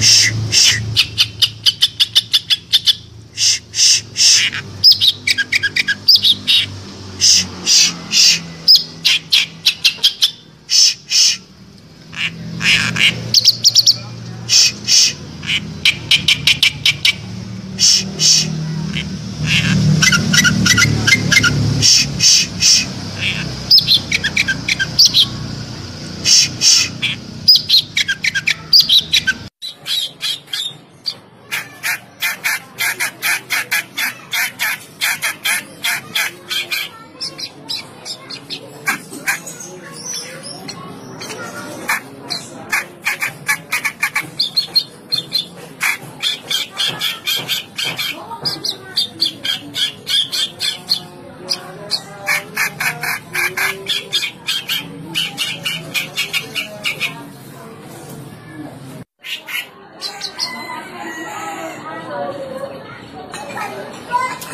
Shh. Daddy, daddy.